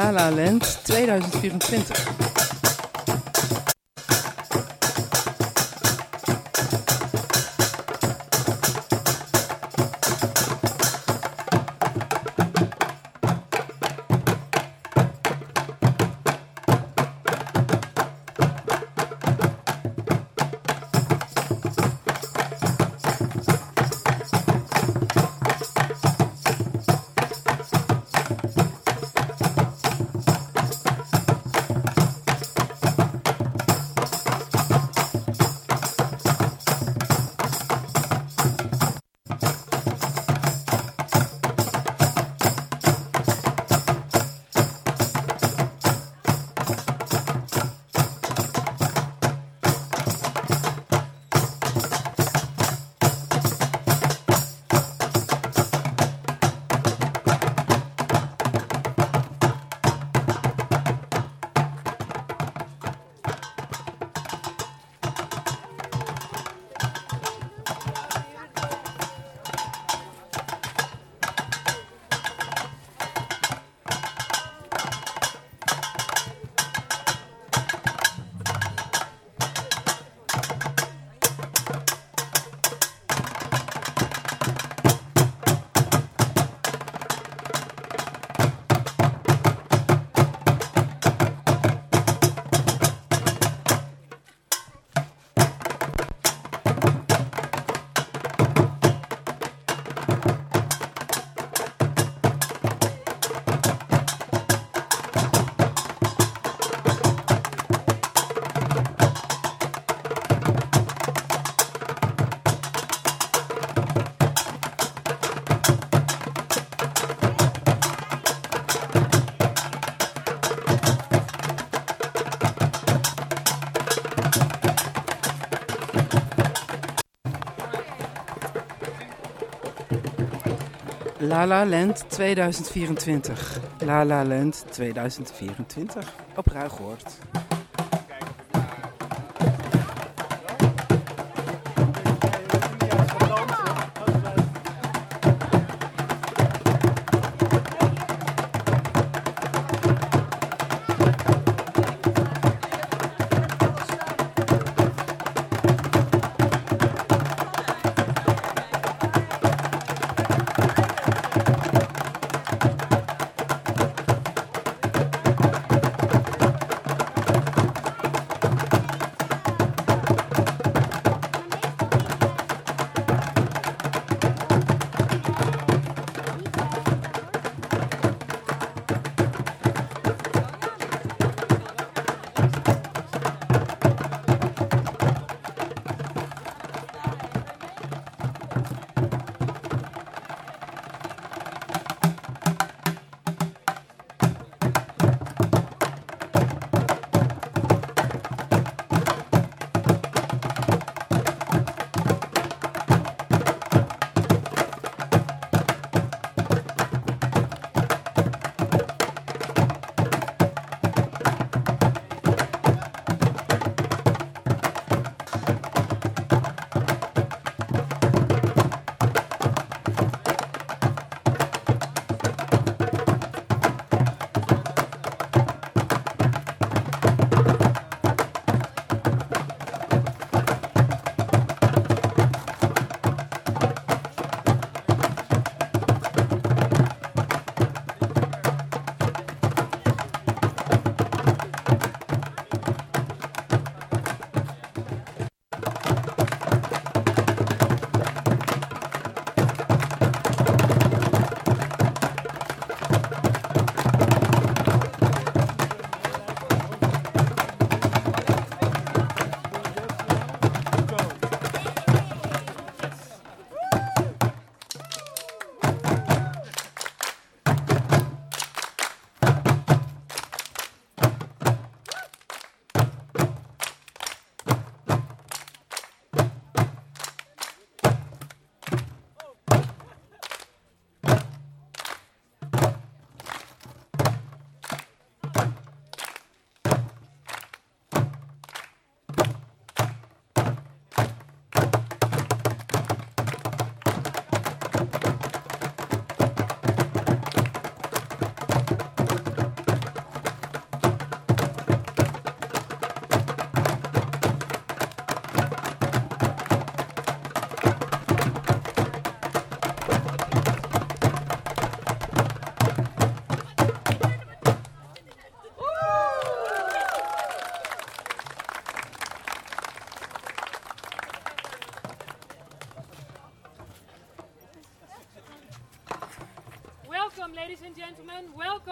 La La Land 2024. La La Land 2024. La La Land 2024. Op Ruigoord.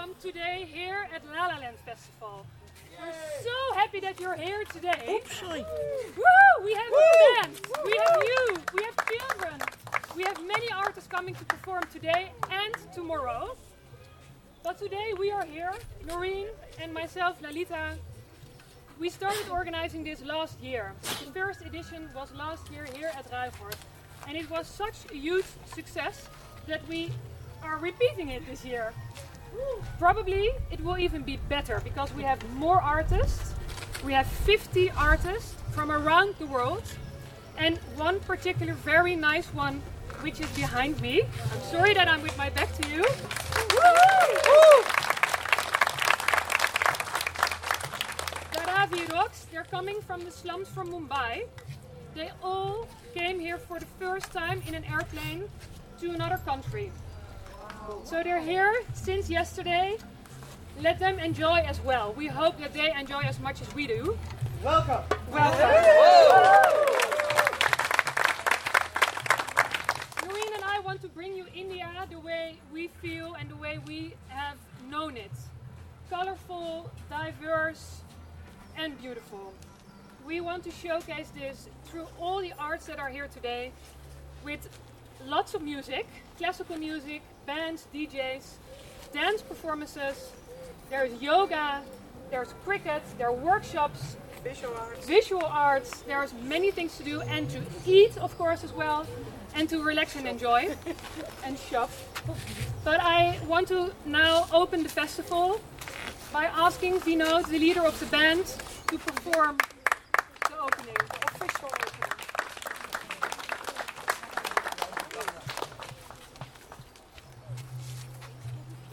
Welcome today here at La La Land Festival. We're so happy that you're here today. Sorry. Woo! We have a band, we have you, we have children. We have many artists coming to perform today and tomorrow. But today we are here, Noreen and myself, Lalita. We started organizing this last year. The first edition was last year here at Ruigoord. And it was such a huge success that we are repeating it this year. Probably it will even be better because we have more artists. We have 50 artists from around the world. And one particular very nice one, which is behind me. I'm sorry that I'm with my back to you. Dharavi Rocks, they're coming from the slums from Mumbai. They all came here for the first time in an airplane to another country. So they're here since yesterday. Let them enjoy as well. We hope that they enjoy as much as we do. Welcome. Welcome. Noreen and I want to bring you India the way we feel and the way we have known it. Colorful, diverse, and beautiful. We want to showcase this through all the arts that are here today with lots of music, classical music, bands, DJs, dance performances, there's yoga, there's cricket, there are workshops, Visual arts. visual arts, there's many things to do and to eat of course as well and to relax and enjoy and shop. But I want to now open the festival by asking Vinod, the leader of the band, to perform the opening, the official opening.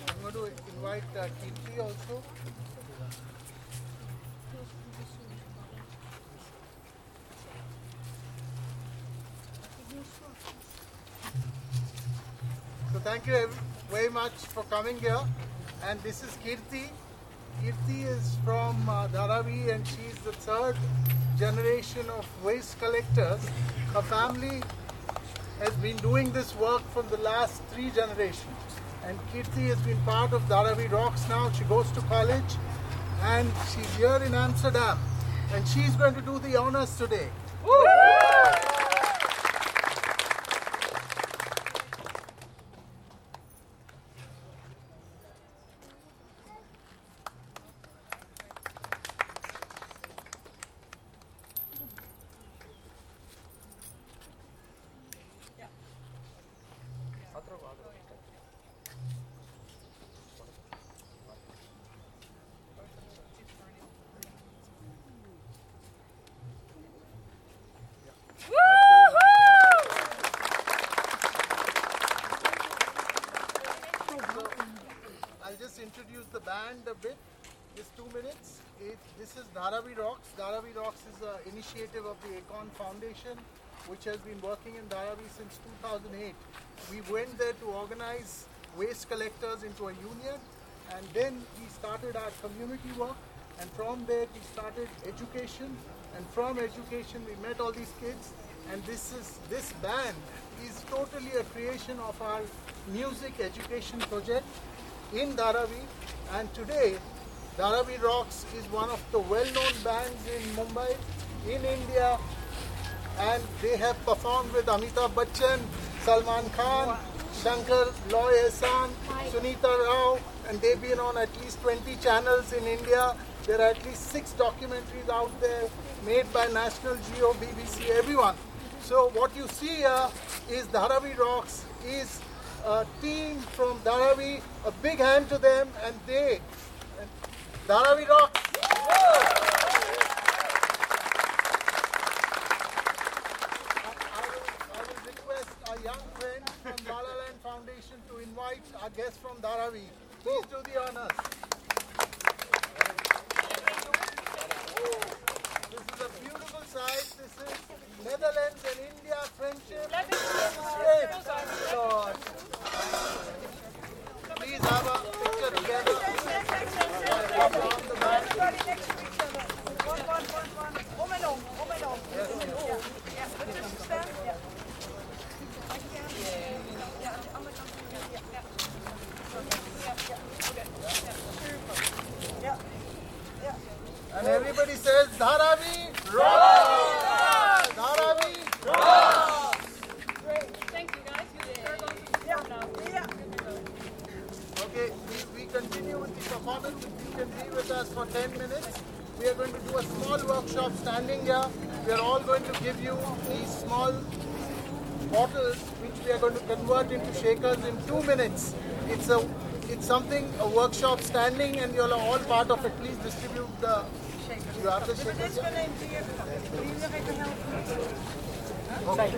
I'm going to invite uh, Kirti also. So thank you ev- very much for coming here. And this is Kirti. Kirti is from uh, Dharavi and she's the third generation of waste collectors. Her family has been doing this work from the last three generations. And Kirti has been part of Dharavi Rocks now. She goes to college and she's here in Amsterdam. And she's going to do the honors today. I'll just introduce the band a bit. Just two minutes. It, this is Dharavi Rocks. Dharavi Rocks is an initiative of the Acorn Foundation, which has been working in Dharavi since 2008. We went there to organize waste collectors into a union, and then we started our community work. And from there, we started education. And from education, we met all these kids. And this is this band is totally a creation of our music education project in Dharavi and today Dharavi Rocks is one of the well-known bands in Mumbai, in India and they have performed with Amitabh Bachchan, Salman Khan, Shankar Loy Ehsan, Sunita Rao and they've been on at least 20 channels in India. There are at least six documentaries out there made by National Geo, BBC, everyone. So what you see here is Dharavi Rocks is a team from Dharavi. A big hand to them and they, Dharavi Rocks. I will, request our young friend from La La Foundation to invite our guest from Dharavi. Please do the honors. This is a beautiful site. This is Netherlands standing and you're all part of it. Please distribute the. You have the shakers. Okay.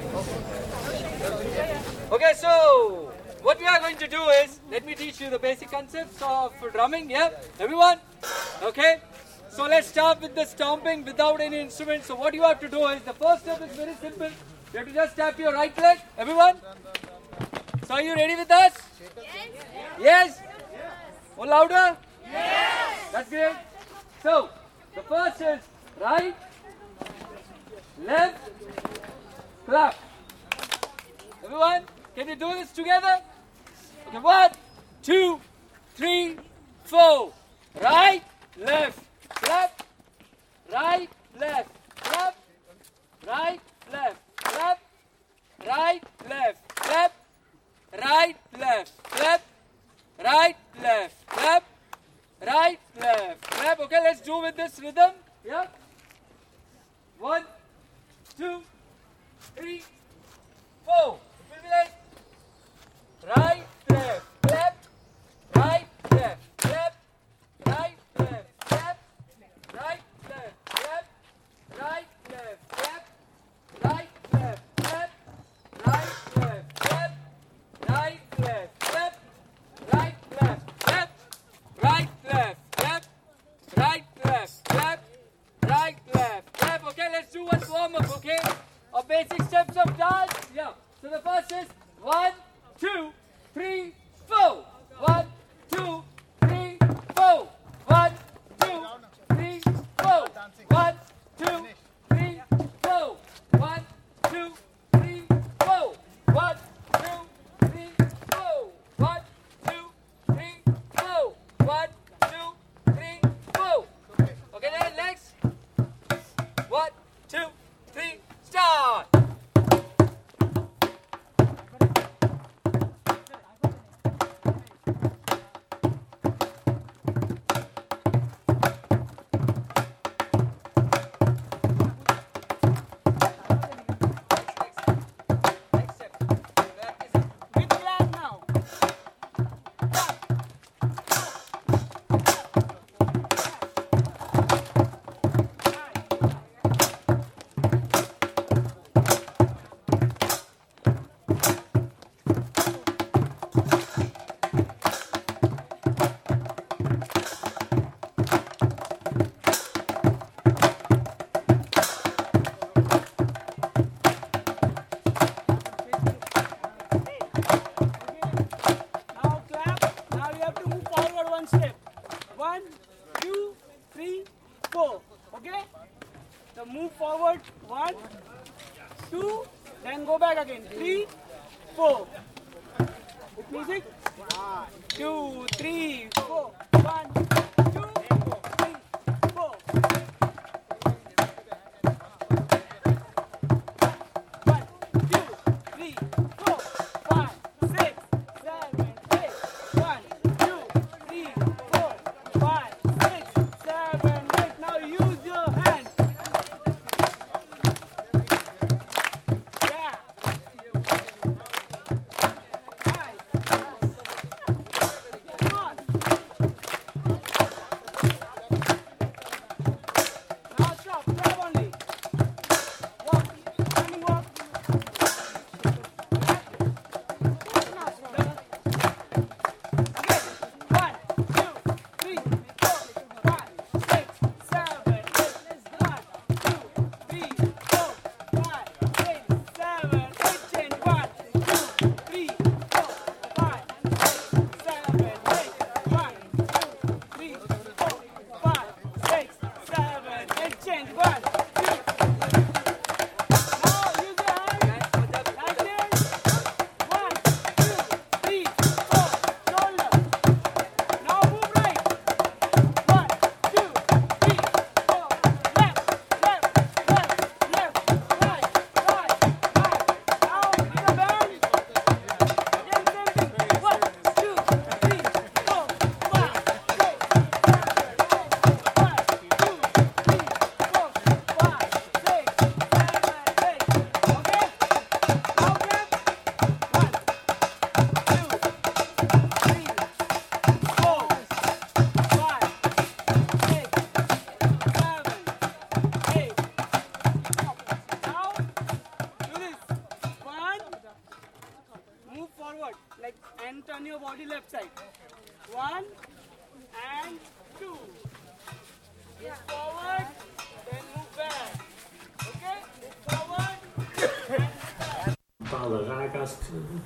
okay, so what we are going to do is let me teach you the basic concepts of drumming. Yeah, everyone. Okay. So let's start with the stomping without any instrument. So what you have to do is the first step is very simple. You have to just tap your right leg. Everyone. So are you ready with us? Yes. yes. Oh louder? Yes. That's great. So, the first is right, left, clap. Everyone, can you do this together? Okay, one, two, three, four. Right, left, clap. Right, left. again. Three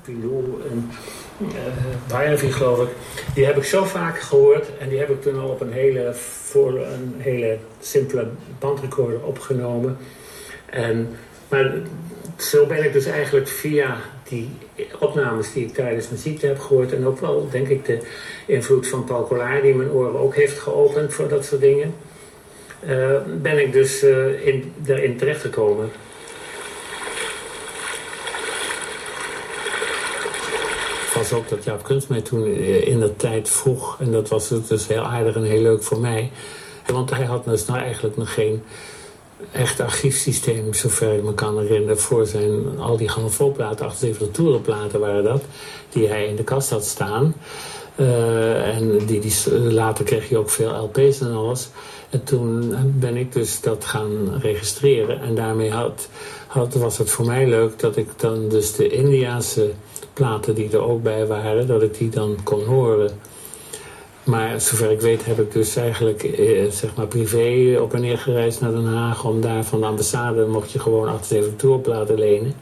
Pilou en uh, geloof ik, die heb ik zo vaak gehoord en die heb ik toen al op een hele, voor een hele simpele bandrecorder opgenomen. En, maar zo ben ik dus eigenlijk via die opnames die ik tijdens mijn ziekte heb gehoord en ook wel denk ik de invloed van Paul Collard die mijn oren ook heeft geopend voor dat soort dingen, uh, ben ik dus uh, in, daarin terechtgekomen. Was ook dat Jaap Kunst toen in de tijd vroeg. En dat was dus heel aardig en heel leuk voor mij. Want hij had dus nou eigenlijk nog geen echt archiefsysteem, zover ik me kan herinneren, voor zijn, al die grammofoonplaten, 78 toerenplaten waren dat, die hij in de kast had staan. Uh, en die, die, later kreeg je ook veel LP's en alles. En toen ben ik dus dat gaan registreren. En daarmee had, had, was het voor mij leuk dat ik dan dus de Indiaanse platen die er ook bij waren, dat ik die dan kon horen. Maar zover ik weet heb ik dus eigenlijk eh, zeg maar privé op en neer gereisd naar Den Haag. Om daar van de ambassade mocht je gewoon 78 tourplaten lenen.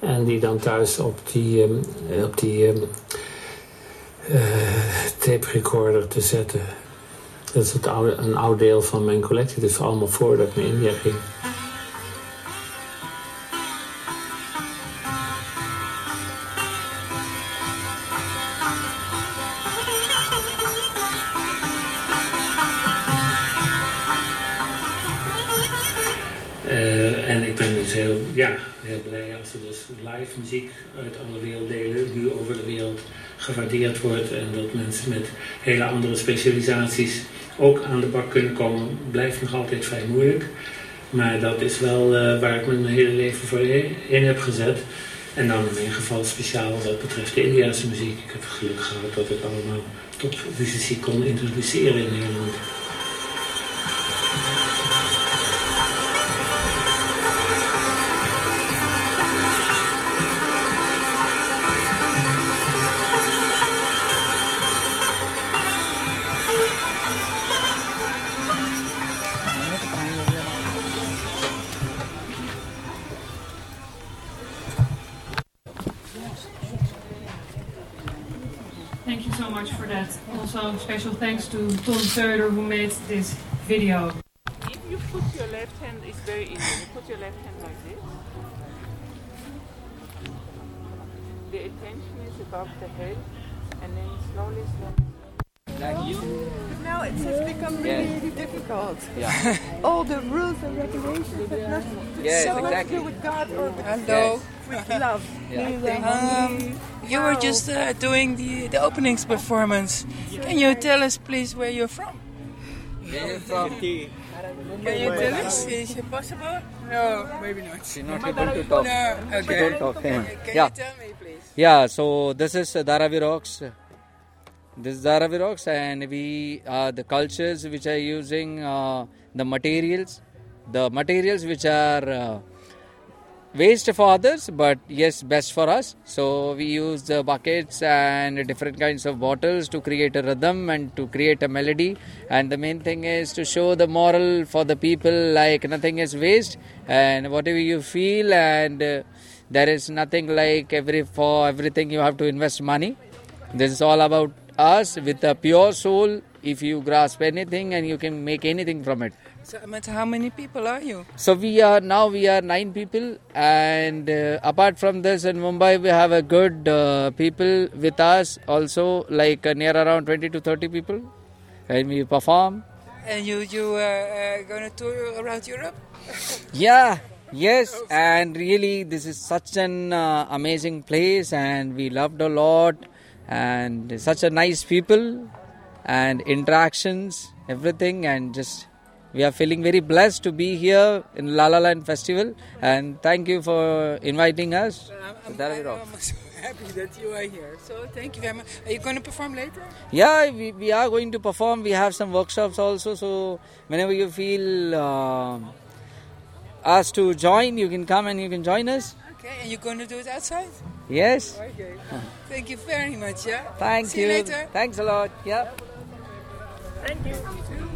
En die dan thuis op die, uh, op die uh, tape recorder te zetten. Dat is een oud deel van mijn collectie. Dus allemaal voordat ik naar India ging. Muziek uit alle werelddelen nu over de wereld gewaardeerd wordt. En dat mensen met hele andere specialisaties ook aan de bak kunnen komen. Blijft nog altijd vrij moeilijk. Maar dat is wel uh, waar ik mijn hele leven voor in heb gezet. En dan in mijn geval speciaal wat betreft de Indiase muziek. Ik heb geluk gehad dat ik allemaal topmuzici kon introduceren in Nederland. Also, special thanks to Tom Söder who made this video. If you put your left hand, it's very easy. You put your left hand like this. The attention is above the head, and then slowly, slowly. Like you? Now it has become really Yeah. difficult. Yeah. All the rules and regulations have nothing Yes, so much to do with God or with, Hello. with love. Yeah. Um, you were just uh, doing the, the openings performance. Can you tell us, please, where you're from? Where from? Can you tell us? Is it possible? No, maybe not. She's not able to talk. No, okay. Don't talk. Can Yeah. you tell me, please? Yeah, so this is uh, Dharavi Rocks. This is Dharavi Rocks, and we uh, the cultures which are using uh, the materials, the materials which are uh, waste for others, but yes, best for us. So we use the buckets and different kinds of bottles to create a rhythm and to create a melody. And the main thing is to show the moral for the people, like nothing is waste, and whatever you feel, and uh, there is nothing like every for everything you have to invest money. This is all about us with a pure soul. If you grasp anything and you can make anything from it. So, but how many people are you? So we are now we are nine people, and uh, apart from this, in Mumbai we have a good uh, people with us also, like uh, near around twenty to thirty people, and we perform. And you you uh, uh, gonna tour around Europe? Yeah, yes, and really this is such an uh, amazing place, and we loved a lot, and such a nice people, and interactions, everything, and just we are feeling very blessed to be here in Lala Land Festival and thank you for inviting us. I'm, I'm, I'm, so happy that you are here. So thank you very much. Are you going to perform later? Yeah, we, we are going to perform. We have some workshops also. So whenever you feel uh, asked to join, you can come and you can join us. Okay, and you're going to do it outside? Yes. Okay. Thank you very much. Yeah. Thank See you. you later. Thanks a lot. Yeah. Thank you.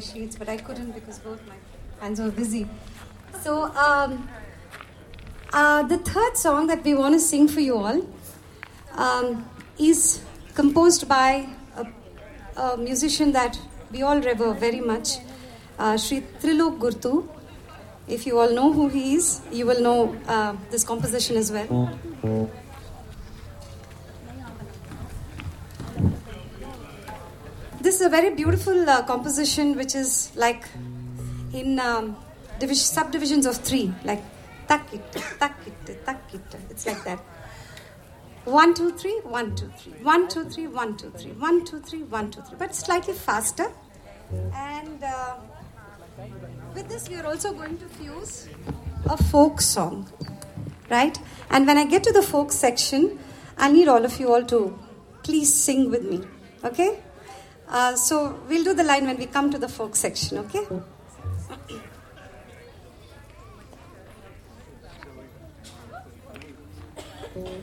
my sheets, but I couldn't because both my hands were busy. So, um, uh, the third song that we want to sing for you all um, is composed by a, a, musician that we all revere very much, uh, Sri Trilok Gurtu. If you all know who he is, you will know uh, this composition as well. is a very beautiful uh, composition, which is like in um, division, subdivisions of three, like tak it, tak it, tak it. It's like that. One, two, three, one, two, three, one, two, three, one, two, three, one, two, three, one, two, three. But slightly faster. And uh, with this, we are also going to fuse a folk song, right? And when I get to the folk section, I need all of you all to please sing with me, okay? Uh, so we'll do the line when we come to the folk section, okay? okay.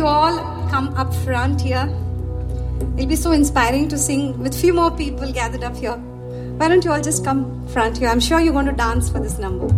you all come up front here. It'll be so inspiring to sing with few more people gathered up here. Why don't you all just come front here? I'm sure you're going to dance for this number.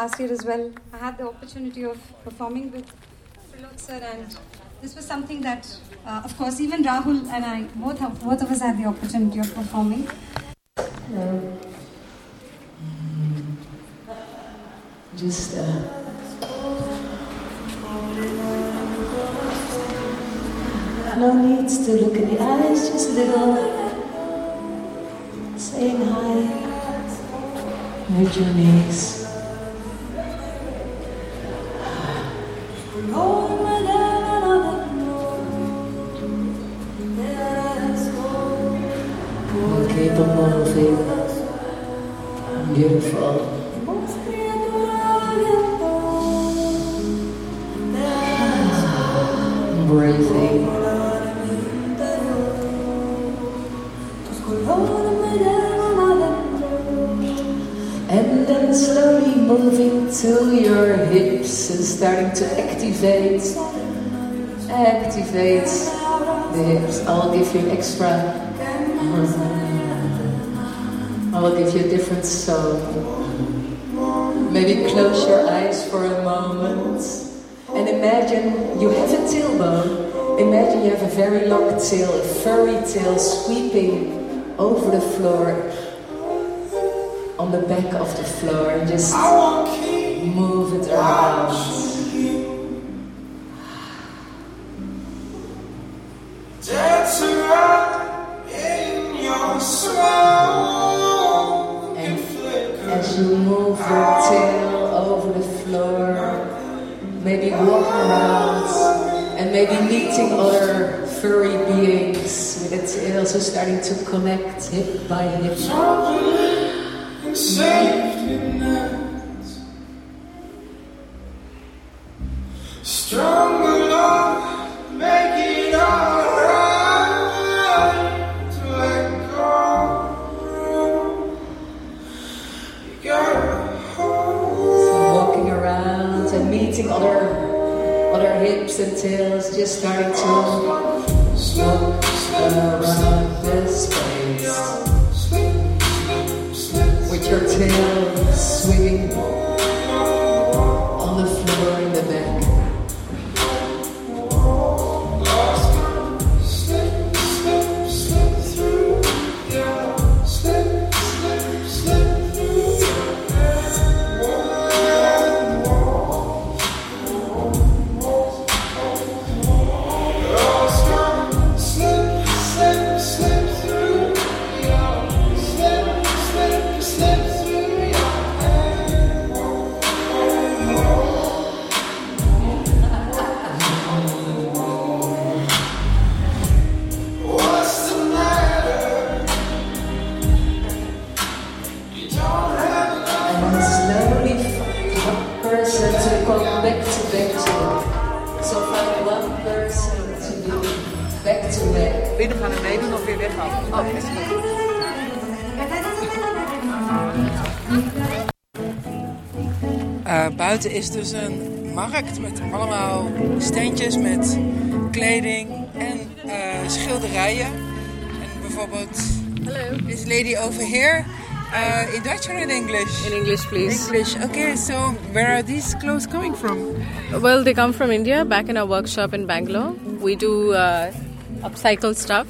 Last year as well, I had the opportunity of performing with Prilot sir and this was something that, uh, of course, even Rahul and I, both, have, both of us had the opportunity of performing. Just uh, no needs to look in the eyes, just a little saying hi. Hurt your knees. I'll give you extra. Mm-hmm. I'll give you a different song. Maybe close your eyes for a moment and imagine you have a tailbone. Imagine you have a very long tail, a furry tail sweeping over the floor, on the back of the floor, and just move it around. Hip by hip. Is een markt met allemaal standjes met kleding en eh, schilderijen. En bijvoorbeeld Hello. this lady over here. Uh, in Dutch or in English? In English, please. English. Okay, so where are these clothes coming from? Well, they come from India, back in our workshop in Bangalore. We do uh, upcycle stuff.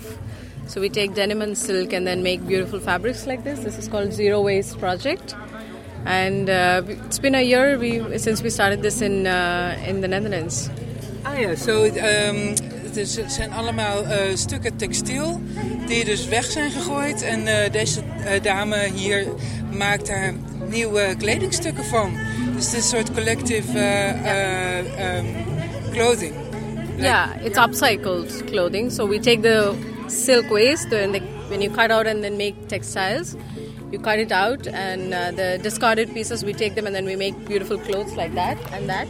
So we take denim and silk and then make beautiful fabrics like this. This is called Zero Waste Project. And uh, it's been a year we, since we started this in, uh, in the Netherlands. Ah ja, ehm, het, is, het zijn allemaal eh, stukken textiel die dus weg zijn gegooid. En eh, deze eh, dame hier maakt daar nieuwe kledingstukken van. Dus het is een soort collective eh, ehm, clothing. Yeah, it's upcycled clothing. So we take the silk waste, the, the, when you cut out and then make textiles, you cut it out, and uh, the discarded pieces we take them and then we make beautiful clothes like that and that.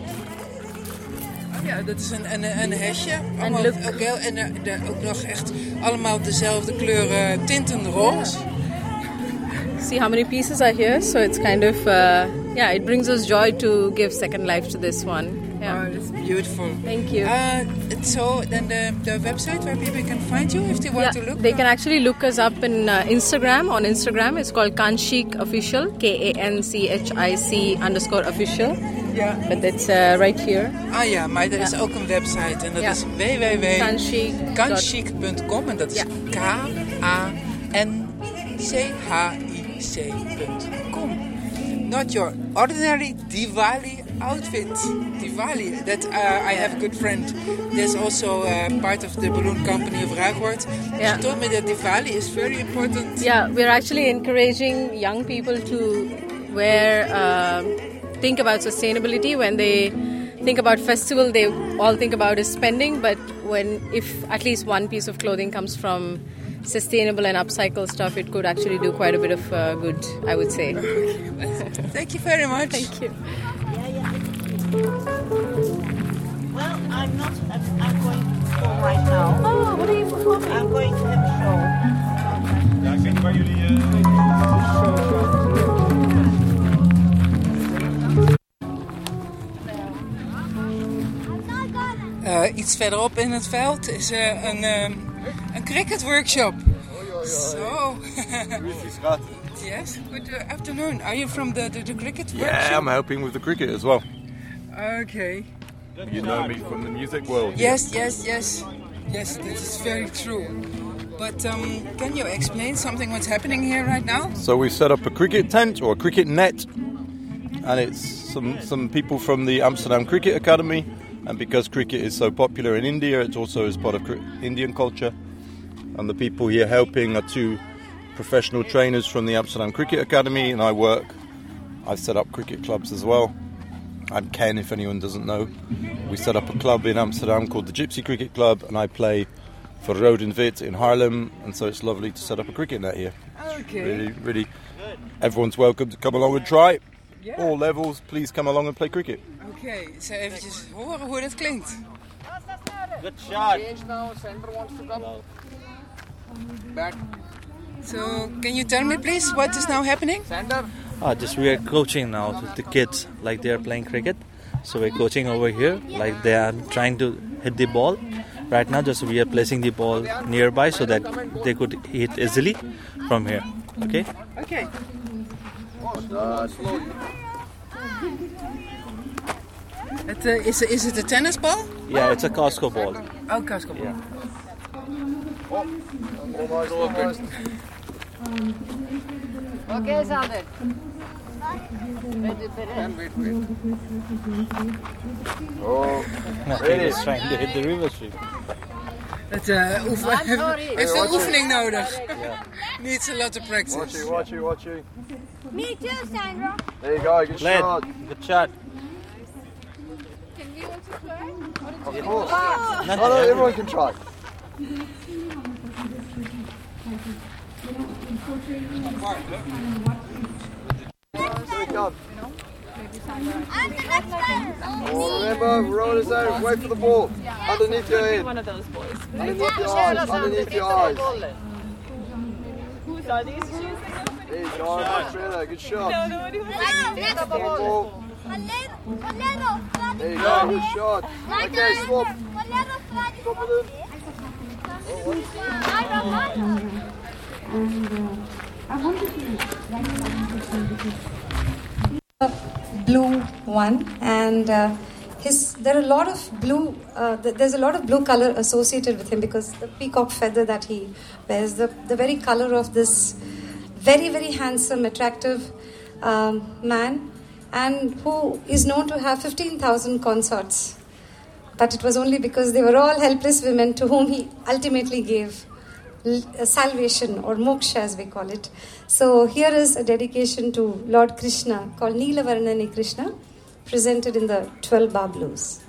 Ja, dat is een, een, een hesje. Allemaal, look. ook, heel, en er- er ook nog echt allemaal dezelfde kleuren tinten roze. See how many pieces are here. So it's kind of uh, yeah, it brings us joy to give second life to this one. Yeah. Oh, it's beautiful. Thank you. Uh, so then the, the website where people can find you if they want Yeah, to look. they can actually look us up in uh, Instagram. On Instagram, it's called Kanchic Official, K A N C H I C underscore official. Yeah. But it's uh, right here. Ah ja, maar er is Ja. ook een website en dat Ja. is Kanchic. www.kanchic.com en dat is K-A-N-C-H-I-C.com. Not your ordinary Diwali outfit. Diwali. That uh, I have a good friend. There's also uh, part of the balloon company of Ruigoord. Yeah. She told me that Diwali is very important. Yeah, we're actually encouraging young people to wear, uh, think about sustainability when they think about festival. They all think about is spending, but when if at least one piece of clothing comes from sustainable and upcycle stuff, it could actually do quite a bit of uh, good. I would say. Thank you very much. Thank you. Well, I'm not. I'm, I'm going to perform right now. Oh, what are you performing? I'm going to have a show. Ja, ik weet niet waar jullie. Eh, iets verderop in het veld is eh, een, ehm, een cricket workshop. So, yes, good uh, afternoon. Are you from the, the, the cricket Yeah, workshop? I'm helping with the cricket as well. Okay. You know me from the music world. Yes, yes, yes. Yes, that is very true. But um, can you explain something what's happening here right now? So we set up a cricket tent or a cricket net, and it's some some people from the Amsterdam Cricket Academy. And because cricket is so popular in India, it also is part of Indian culture. And the people here helping are two professional trainers from the Amsterdam Cricket Academy, and I work. I've set up cricket clubs as well. I'm Ken, if anyone doesn't know. We set up a club in Amsterdam called the Gypsy Cricket Club, and I play for Rood en Wit in Haarlem, and so it's lovely to set up a cricket net here. Okay. Really, really, everyone's welcome to come along and try. Yeah. All levels, please come along and play cricket. Oké, ik zal eventjes horen hoe dat klinkt. Good shot. now, center wants to come. Back. So, can you tell me please what is now happening? Center. Uh, just we are coaching now the kids like they are playing cricket. So we're coaching over here like they are trying to hit the ball. Right now, just we are placing the ball nearby so that they could hit easily from here. Okay. Okay. Het, eh, is, is a tennis ball? Yeah, it's a Cosco ball. Oh, Cosco ball. Almost, almost. Okay, Sander. Oh, He is trying to hit the river stream. Het uh, oefen- I'm sorry. heeft Hey, veel it. oefening nodig. Needs a lot of practice. Watch you, watch you, watch you. Me too, Sandra. There you go, good Glenn, shot. good shot. Can we also play? Of course. Oh. No, no, everyone can try. Here we come. Oh, remember, roll us out, wait for the ball. Underneath your head. One of those boys. Underneath your eyes, underneath your eyes. Whose are these shoes? Go, much good shot. No, ball. There you go, good shot. Okay, swap. Swap it in. Blue one and uh, his there are a lot of blue uh, th- there's a lot of blue color associated with him because the peacock feather that he wears the, the very color of this very very handsome attractive um, man and who is known to have 15000 consorts. But it was only because they were all helpless women to whom he ultimately gave salvation or moksha as we call it. So here is a dedication to Lord Krishna called Neelavarnani Krishna presented in the 12 bar blues.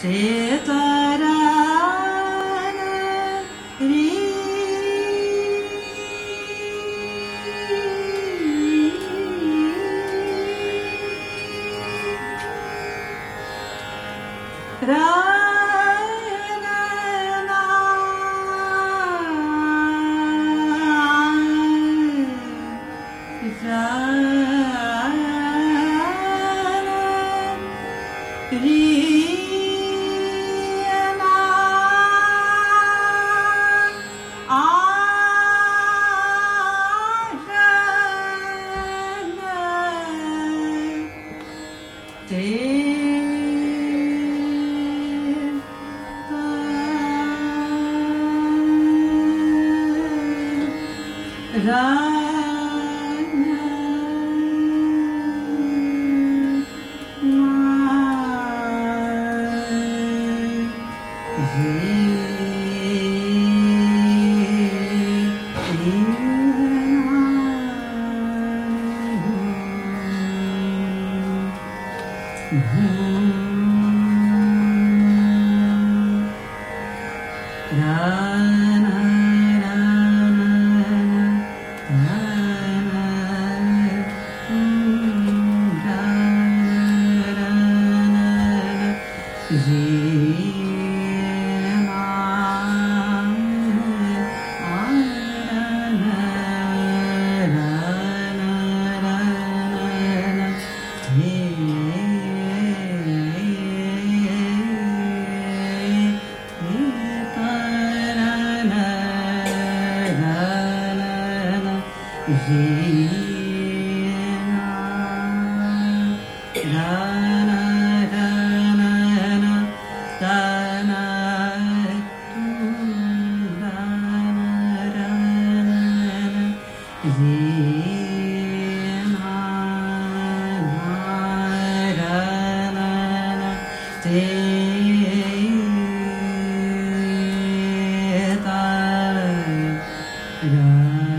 te Yeah.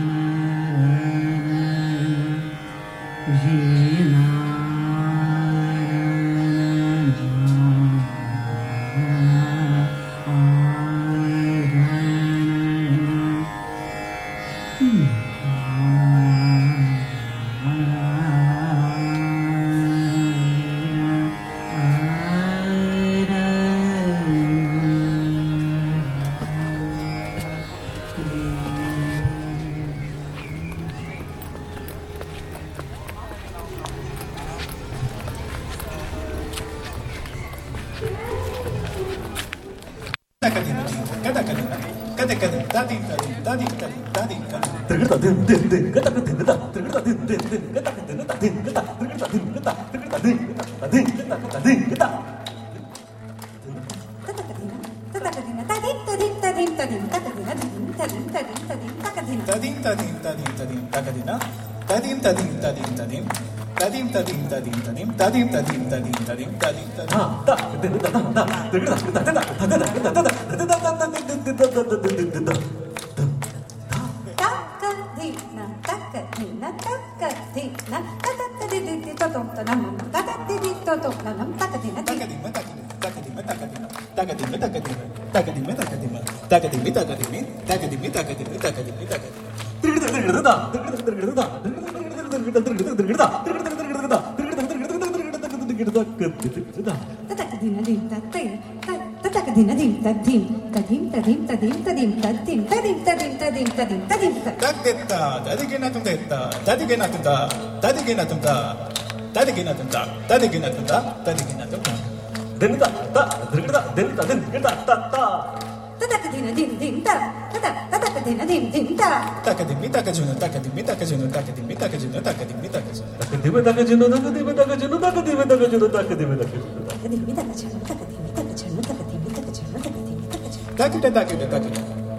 된다 따뜻게나 된다 따뜻게나 된다 따뜻게나 된다 따뜻게나 된다 따뜻게나 된다 따뜻게나 된다. 된다 따 된다 된다 된다 따따. 따따까디나 딘딘따. 따따 따따까디나 딘딘따. 따까디미 따까주노 따까디미 따까주노 따까디미 따까주노 따까디미 따까주노. 따까디미 따까주노 따까디미 따까주노 따까디미 따까주노 따까디미 따까주노. 따까디미 따까주노 따까디미 따까주노 따까디미 따까주노 따까디미 따까주노. 따까디다 따까다.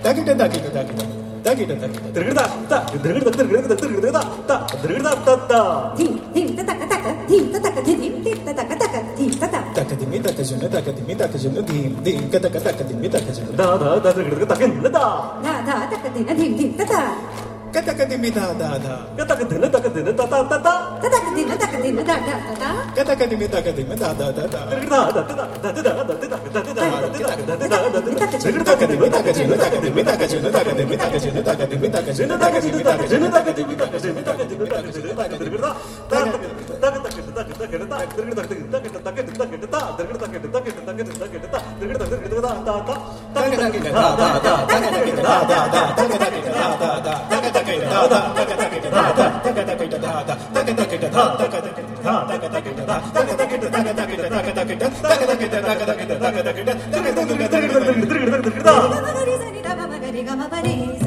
따까다 따까다 따까다. 따까다 따까다. 따까다. da da da da da da da da da da Everybody's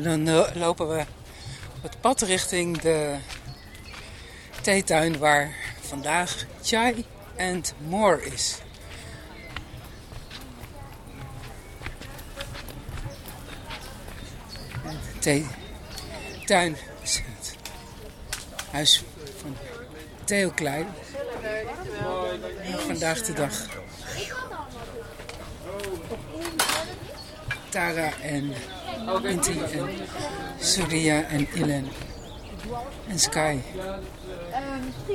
En dan eh, lopen we op het pad richting de theetuin waar vandaag Chai and More is. Theetuin huis van Theo Klein. Vandaag de dag. Tara en Inti en Surya en Ilen en Sky.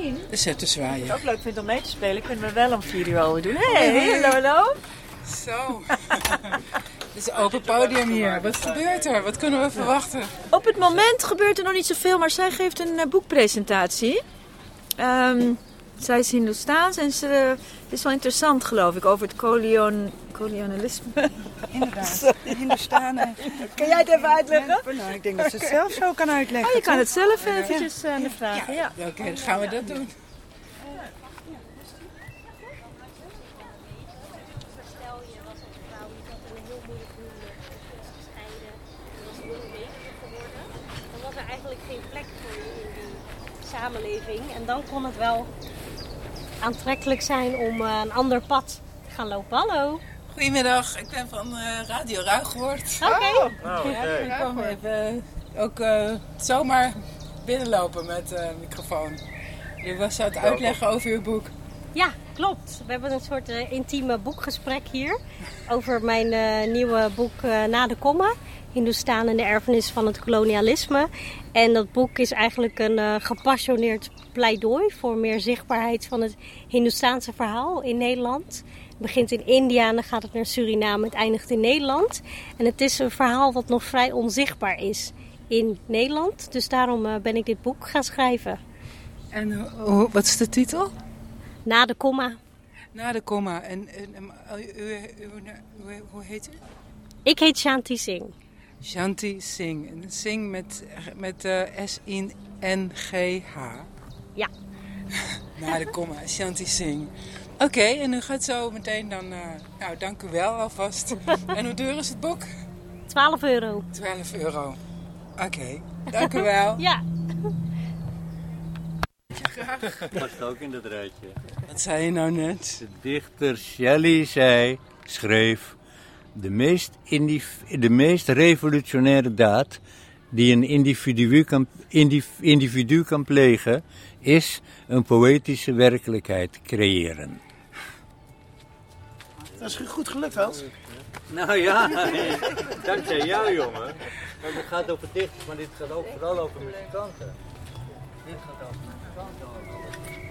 misschien. De zet te zwaaien. Wat ik ook leuk vind om mee te spelen, kunnen we wel om vier uur alweer doen. Hey, hallo, hallo. Zo. Het is een open podium hier. Wat gebeurt er? Wat kunnen we verwachten? Op het moment gebeurt er nog niet zoveel, maar zij geeft een eh, boekpresentatie. Ehm, zij is Hindoestaans en ze eh, het is wel interessant, geloof ik, over het kolonialisme. Kolonialisme. Inderdaad. Kun jij het even uitleggen? Nou, ik denk dat ze het zelf zo kan uitleggen. Oh, je kan het zelf eventjes aan de vragen, ja. Oké, dan gaan we dat doen. Dan was er eigenlijk geen plek voor je in die samenleving. En dan kon het wel aantrekkelijk zijn om eh, een ander pad te gaan lopen. Hallo. Goedemiddag, ik ben van eh, Radio Ruigoord. Oké. Ja, ik kwam even ook eh, zomaar binnenlopen met eh microfoon. Je was aan het uitleggen over uw boek. Ja, klopt. We hebben een soort intieme boekgesprek hier over mijn eh, nieuwe boek eh, Na de Komma. Hindoestaan en de erfenis van het kolonialisme. En dat boek is eigenlijk een eh, gepassioneerd pleidooi voor meer zichtbaarheid van het Hindoestaanse verhaal in Nederland. Het begint in India en dan gaat het naar Suriname. Het eindigt in Nederland. En het is een verhaal wat nog vrij onzichtbaar is in Nederland. Dus daarom eh, ben ik dit boek gaan schrijven. En ho- ho- wat is de titel? Na de komma. Na de komma. En, u- hoe- heet u? Ik heet Shanti Singh. Shanti Singh. En Singh met, met eh, S-I-N-G-H. Ja. Na de komma. Shanti Singh. Oké, en u gaat zo meteen dan... eh, nou, dank u wel alvast. en hoe duur is het boek? 12 euro. 12 euro. Oké, dank u wel. ja. Past ook in dat rijtje. Wat zei je nou net? De dichter Shelley zei, schreef... De meest, de meest revolutionaire daad die een individu kan, individu kan plegen... is een poëtische werkelijkheid creëren. Dat is goed gelukt, Hans. Nou ja, dankzij jou jongen. Want het gaat over dichters, maar dit gaat ook vooral over muzikanten. Dit gaat over muzikanten.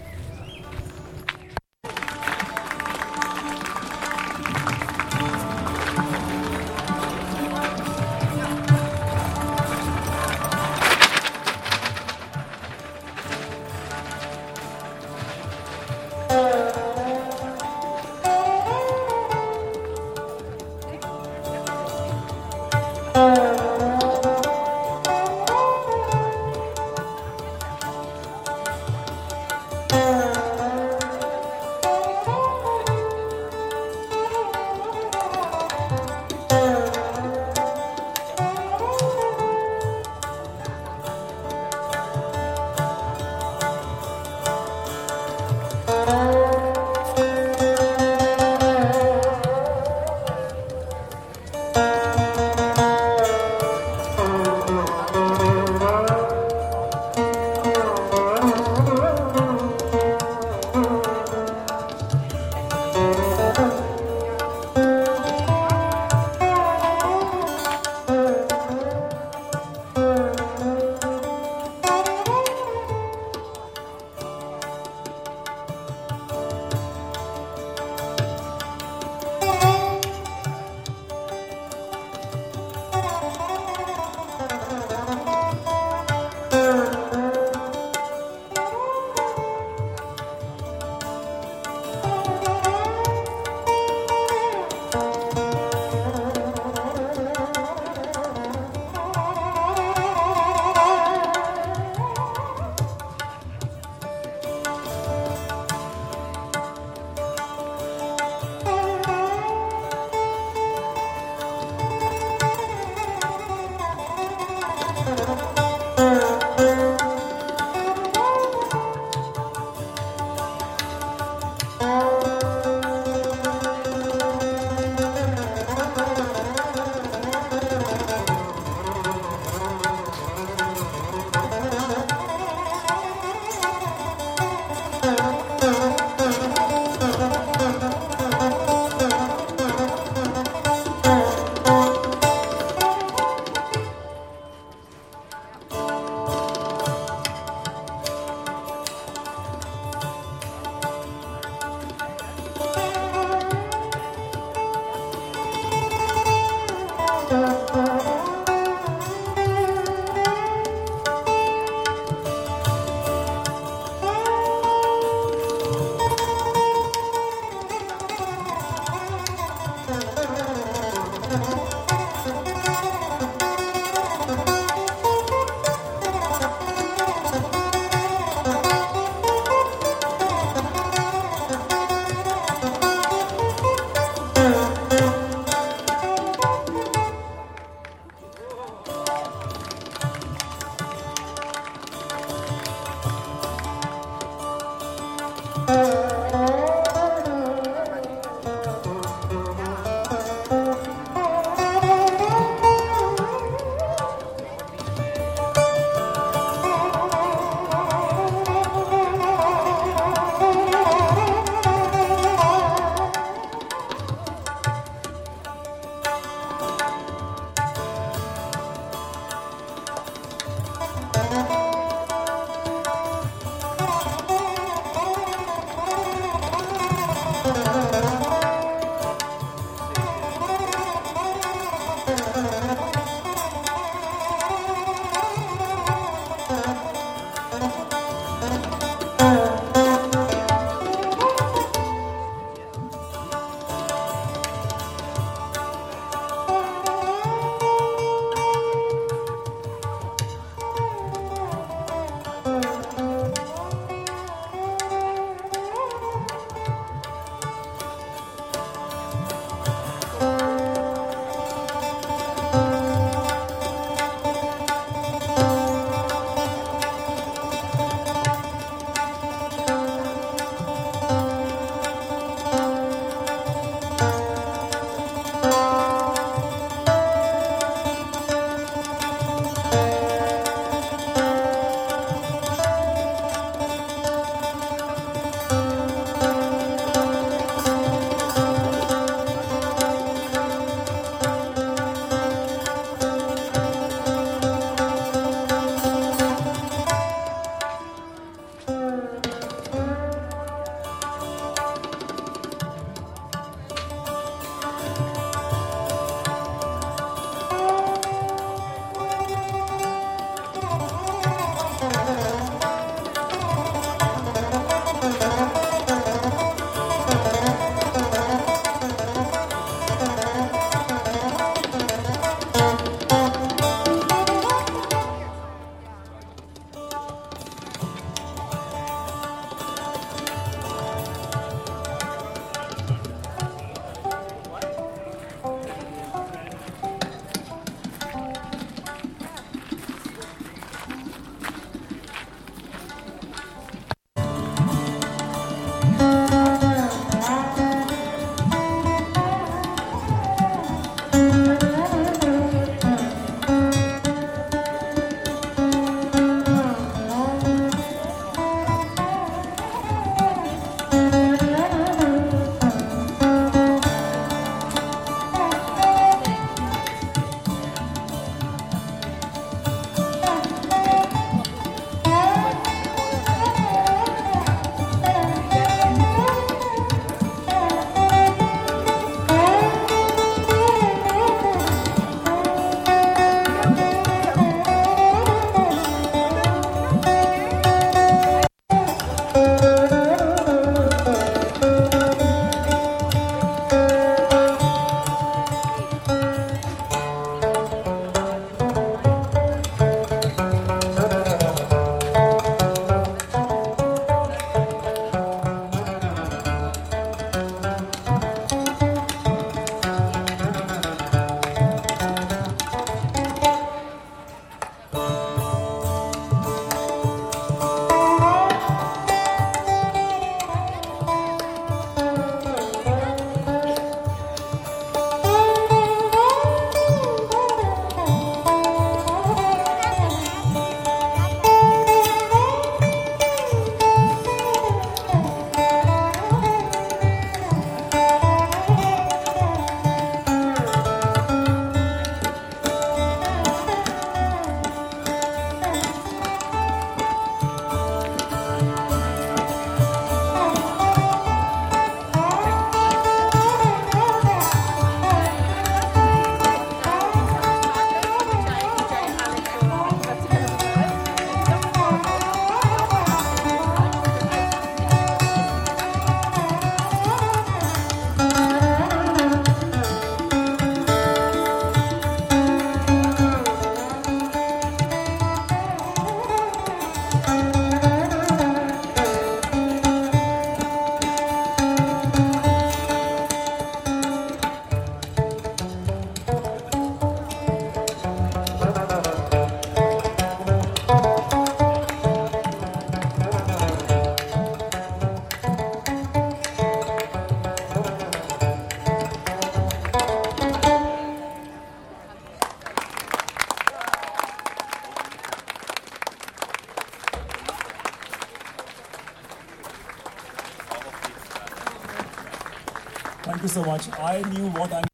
I knew what I'm.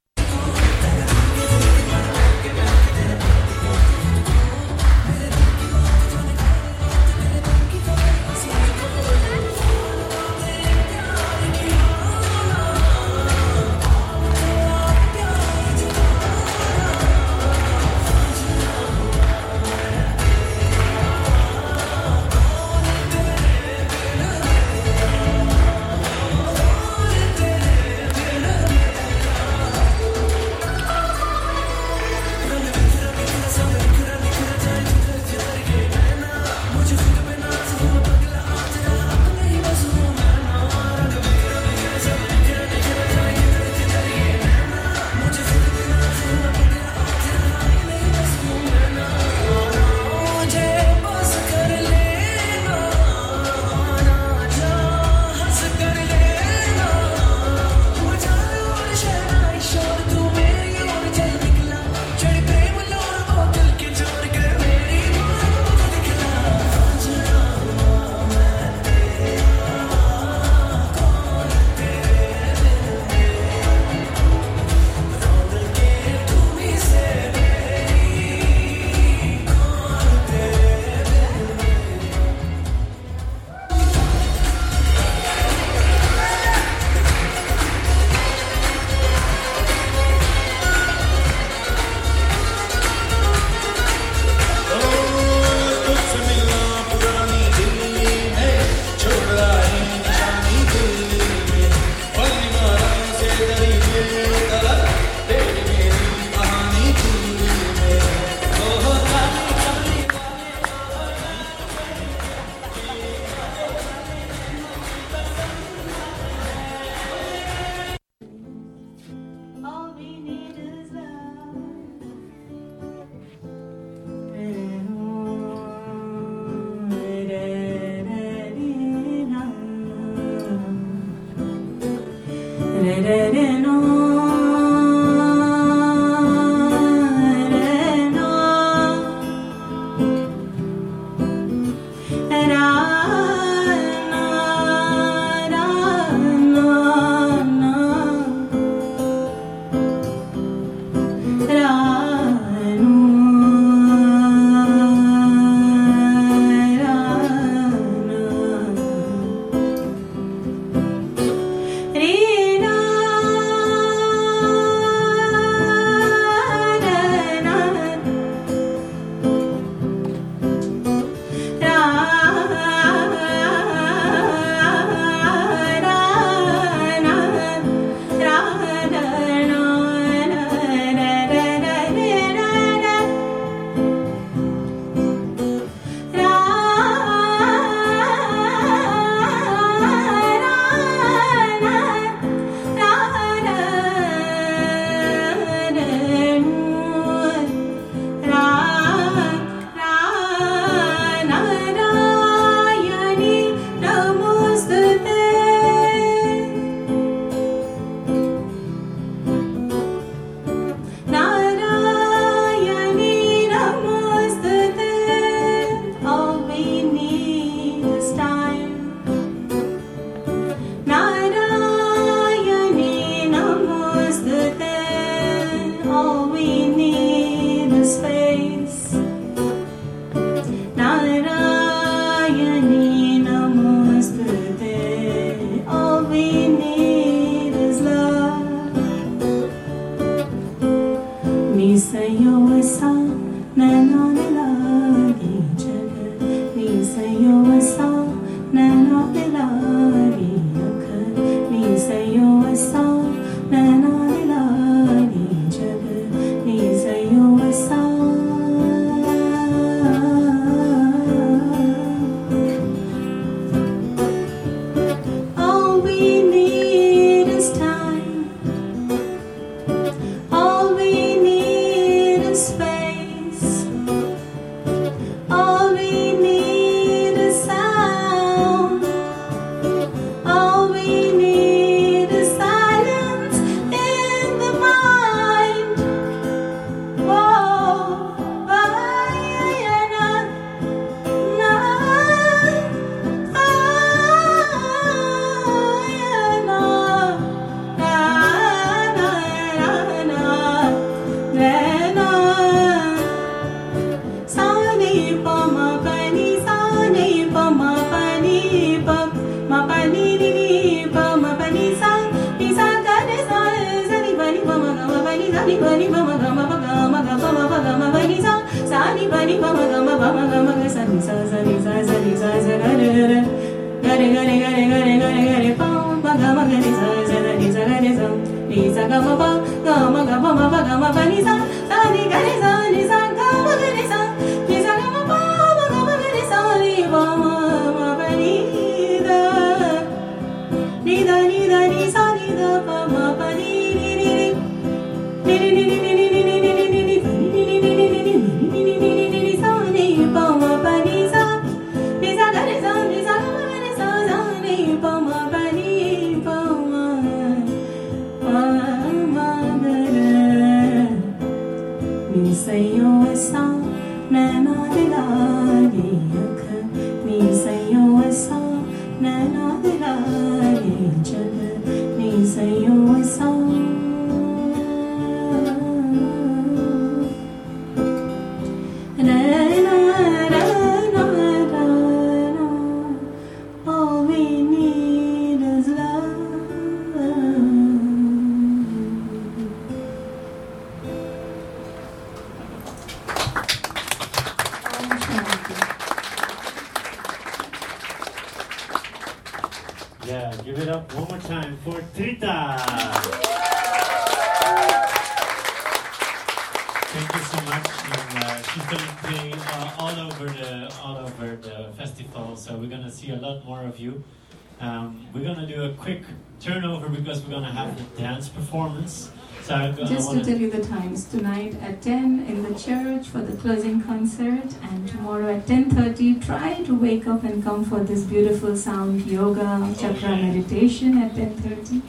Church for the closing concert and tomorrow at 10.30, try to wake up and come for this beautiful sound yoga chakra meditation at 10.30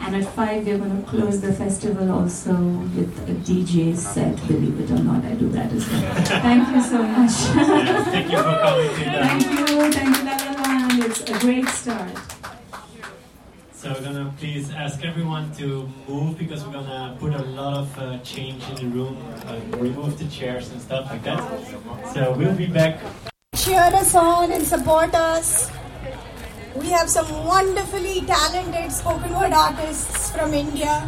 And at 5, we're going to close the festival also with a DJ set. Believe it or not, I do that as well. Thank you so much. thank you for coming. Thank you, thank you, Lalawan. It's a great start. So we're gonna please ask everyone to move because we're gonna put a lot of uh, change in the room, uh, remove the chairs and stuff like that. So we'll be back. cheer us on and support us. We have some wonderfully talented spoken word artists from India.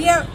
We have